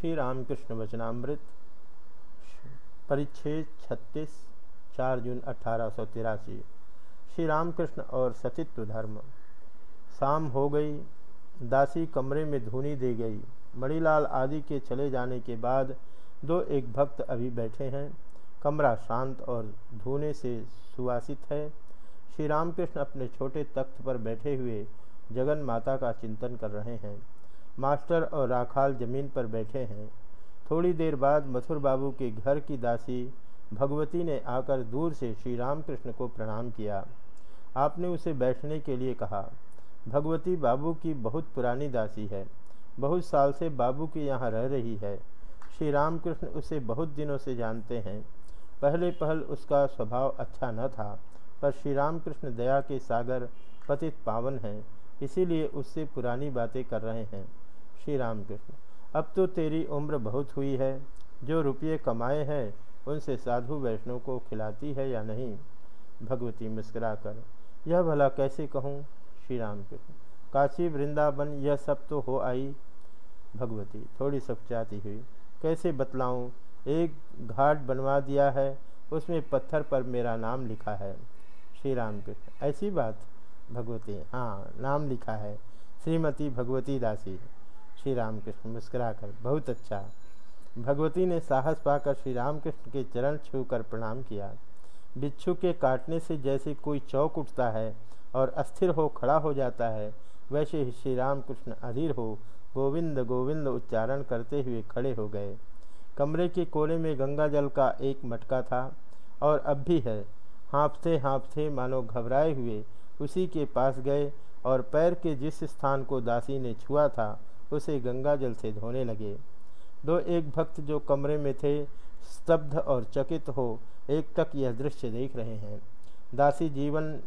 श्री रामकृष्ण वचनामृत परिच्छेद छत्तीस, चार जून अठारह श्री रामकृष्ण और सतित्व धर्म। शाम हो गई, दासी कमरे में धुनी दे गई। मणिलाल आदि के चले जाने के बाद दो एक भक्त अभी बैठे हैं। कमरा शांत और धुने से सुवासित है। श्री रामकृष्ण अपने छोटे तख्त पर बैठे हुए जगन माता का चिंतन कर रहे हैं। मास्टर और राखाल ज़मीन पर बैठे हैं। थोड़ी देर बाद मथुर बाबू के घर की दासी भगवती ने आकर दूर से श्री रामकृष्ण को प्रणाम किया। आपने उसे बैठने के लिए कहा। भगवती बाबू की बहुत पुरानी दासी है। बहुत साल से बाबू के यहाँ रह रही है। श्री रामकृष्ण उसे बहुत दिनों से जानते हैं। पहले पहल उसका स्वभाव अच्छा न था, पर श्री रामकृष्ण दया के सागर पतित पावन हैं, इसीलिए उससे पुरानी बातें कर रहे हैं। श्री राम कृष्ण अब तो तेरी उम्र बहुत हुई है। जो रुपये कमाए हैं, उनसे साधु वैष्णव को खिलाती है या नहीं? भगवती मुस्कुराकर, यह भला कैसे कहूँ? श्री राम कृष्ण काशी वृंदावन, यह सब तो हो आई। भगवती थोड़ी सपचाती हुई, कैसे बतलाऊँ? एक घाट बनवा दिया है, उसमें पत्थर पर मेरा नाम लिखा है। श्री राम कृष्ण ऐसी बात? भगवती हाँ नाम लिखा है। श्रीमती भगवती दासी। श्री रामकृष्ण मुस्कुराकर, बहुत अच्छा। भगवती ने साहस पाकर श्री रामकृष्ण के चरण छूकर प्रणाम किया। बिच्छू के काटने से जैसे कोई चौक उठता है और अस्थिर हो खड़ा हो जाता है, वैसे ही श्री रामकृष्ण अधीर हो, गोविंद गोविंद उच्चारण करते हुए खड़े हो गए। कमरे के कोने में गंगा जल का एक मटका था और अब भी है। हाँफते हाँफते मानो घबराए हुए उसी के पास गए और पैर के जिस स्थान को दासी ने छुआ था उसे गंगा जल से धोने लगे। दो एक भक्त जो कमरे में थे, स्तब्ध और चकित हो, एक तक यह दृश्य देख रहे हैं। दासी जीवन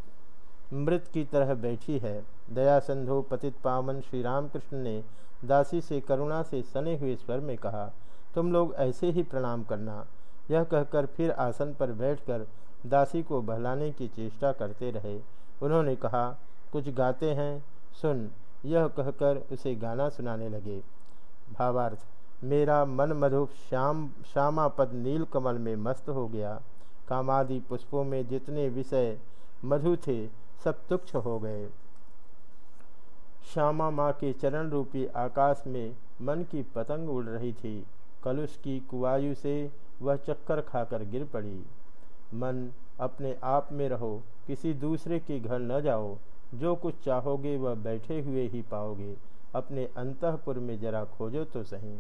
मृत की तरह बैठी है। दया संधो पतित पावन श्री रामकृष्ण ने दासी से करुणा से सने हुए स्वर में कहा, तुम लोग ऐसे ही प्रणाम करना। यह कहकर फिर आसन पर बैठकर दासी को बहलाने की चेष्टा करते रहे। उन्होंने कहा, कुछ गाते हैं? सुन। यह कहकर उसे गाना सुनाने लगे। भावार्थ, मेरा मन मधु श्याम श्यामा पद नील कमल में मस्त हो गया। कामादि पुष्पों में जितने विषय मधु थे, सब तुक्ष हो गए। श्यामा माँ के चरण रूपी आकाश में मन की पतंग उड़ रही थी। कलुष की कुआयु से वह चक्कर खाकर गिर पड़ी। मन, अपने आप में रहो, किसी दूसरे के घर न जाओ। जो कुछ चाहोगे वह बैठे हुए ही पाओगे। अपने अंतपुर में जरा खोजो तो सही।